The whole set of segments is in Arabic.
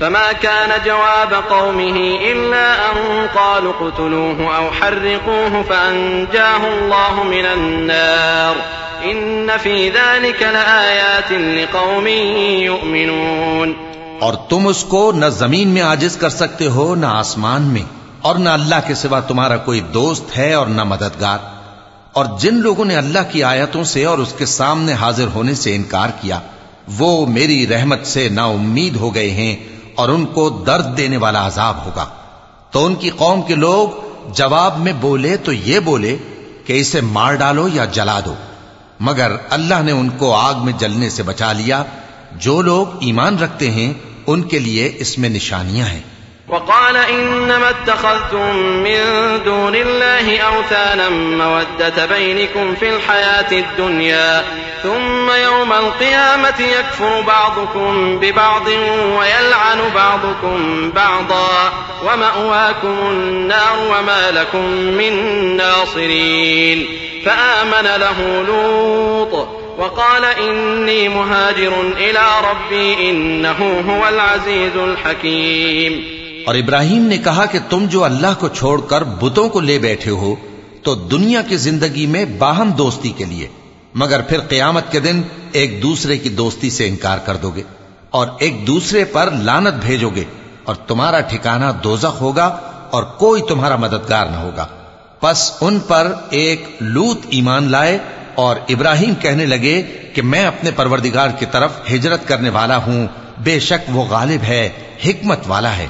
فما كان جواب قومه إلا أن قالوا اقتلوه أو حرقوه فأنجاه الله من النار إن في ذلك لآيات لقوم يؤمنون और तुम उसको न जमीन में आजिज कर सकते हो न आसमान में और न अल्लाह के सिवा तुम्हारा कोई दोस्त है और न मददगार और जिन लोगों ने अल्लाह की आयतों से और उसके सामने हाजिर होने से इनकार किया वो मेरी रहमत से ना उम्मीद हो गए हैं और उनको दर्द देने वाला अजाब होगा। तो उनकी कौम के लोग जवाब में बोले तो ये बोले कि इसे मार डालो या जला दो। मगर अल्लाह ने उनको आग में जलने से बचा लिया। जो लोग ईमान रखते हैं, उनके लिए इसमें निशानियाँ हैं। وقال إنما اتخذتم من دون الله أوثانا مودة بينكم في الحياة الدنيا ثم يوم القيامة يكفر بعضكم ببعض ويلعن بعضكم بعضا ومأواكم النار وما لكم من ناصرين. فآمن له لوط وقال إني مهاجر إلى ربي إنه هو العزيز الحكيم. और इब्राहिम ने कहा कि तुम जो अल्लाह को छोड़कर बुतों को ले बैठे हो तो दुनिया की ज़िंदगी में बाहम दोस्ती के लिए, मगर फिर कयामत के दिन एक दूसरे की दोस्ती से इनकार कर दोगे और एक दूसरे पर लानत भेजोगे और तुम्हारा ठिकाना दोजख होगा और कोई तुम्हारा मददगार न होगा। बस उन पर एक लूत ईमान लाए और इब्राहिम कहने लगे कि मैं अपने परवरदिगार की तरफ़ हिजरत करने वाला हूँ, बेशक वो गालिब है, हिकमत वाला है।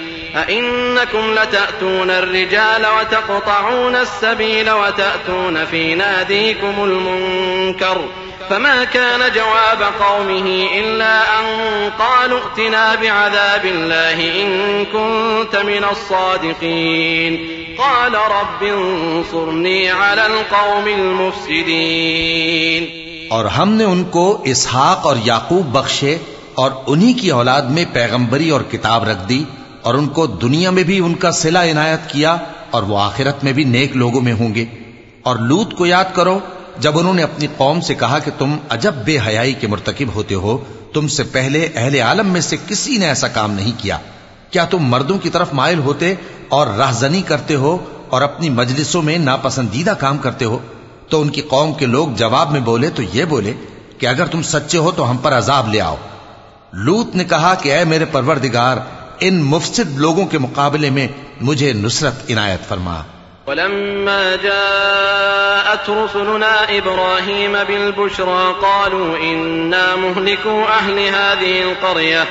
أئنكم لتأتون الرجال وتقطعون السبيل وتأتون في ناديكم المنكر فما كان جواب قومه إلا أن قالوا ائتنا بعذاب الله إن كنت من الصادقين قال رب انصرني على القوم المفسدين और हमने उनको इसहाक और याकूब बख्शे और उन्हीं की औलाद में पैगंबरी और किताब रख दी और उनको दुनिया में भी उनका सिला इनायत किया और वो आखिरत में भी नेक लोगों में होंगे। और लूत को याद करो, जब उन्होंने अपनी कौम से कहा कि तुम अजब बेहयाई के मुरतकब होते हो, तुमसे पहले अहले आलम में से किसी ने ऐसा काम नहीं किया। क्या तुम मर्दों की तरफ़ मायल होते और राहजनी करते हो और अपनी मजलिसों में नापसंदीदा काम करते हो? तो उनकी कौम के लोग जवाब में बोले तो ये बोले कि अगर तुम सच्चे हो तो हम पर अजाब ले आओ। लूत ने कहा कि अय मेरे परवरदिगार इन मुफसिद लोगों के मुकाबले में मुझे नुसरत इनायत फरमा ولما جاءت رسلنا إبراهيم بالبشرى قالوا إنا مهلكو أهل هذه القرية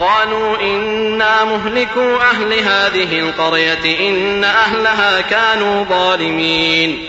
قالوا إنا مهلكو أهل هذه القرية إن أهلها كانوا ظالمين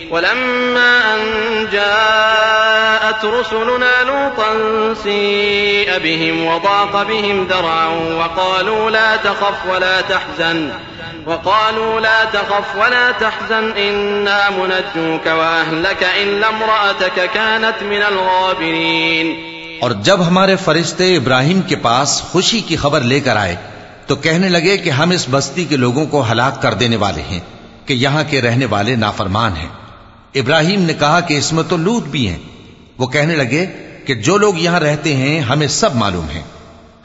ولما أن جاءت رسلنا لوطا سيء بهم وضاق بهم ذرعا وقالوا لا تخف ولا تحزن وقالوا لا تخف ولا تحزن إنا منجوك وأهلك إلا امرأتك كانت من الغابرين और जब हमारे फरिश्ते इब्राहिम के पास खुशी की खबर लेकर आए तो कहने लगे कि हम इस बस्ती के लोगों को हलाक कर देने वाले हैं कि यहाँ के रहने वाले नाफरमान हैं इब्राहिम ने कहा कि इसमें तो लूत भी हैं। वो कहने लगे कि जो लोग यहाँ रहते हैं, हमें सब मालूम है।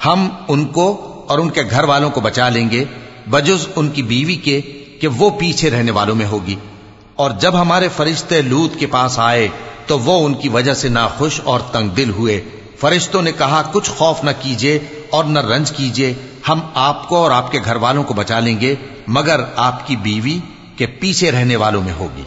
हम उनको और उनके घर वालों को बचा लेंगे बजुज उनकी बीवी के, कि वो पीछे रहने वालों में होगी। और जब हमारे फरिश्ते लूत के पास आए तो वो उनकी वजह से नाखुश और तंग दिल हुए। फरिश्तों ने कहा, कुछ खौफ न कीजिए और न रंज कीजिए। हम आपको और आपके घर वालों को बचा लेंगे, मगर आपकी बीवी के पीछे रहने वालों में होगी।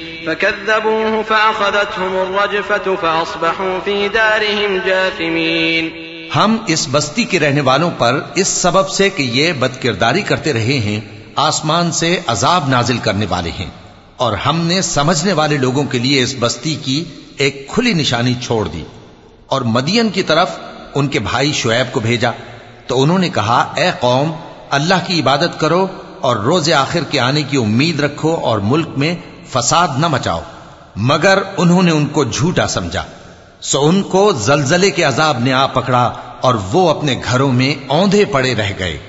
فكذبوه فأخذتهم الرجفة فأصبحوا في دارهم جاثمين हम इस बस्ती के रहने वालों पर इस सबब से कि ये बदकिरदारी करते रहे हैं आसमान से अजाब नाजिल करने वाले हैं और हमने समझने वाले लोगों के लिए इस बस्ती की एक खुली निशानी छोड़ दी और मदियन की तरफ उनके भाई शुएब को भेजा तो उन्होंने कहा ए कौम अल्लाह की इबादत करो और रोज आखिर के आने की उम्मीद रखो और मुल्क में फसाद न मचाओ, मगर उन्होंने उनको झूठा समझा। सो उनको जलजले के अजाब ने आ पकड़ा और वो अपने घरों में औंधे पड़े रह गए।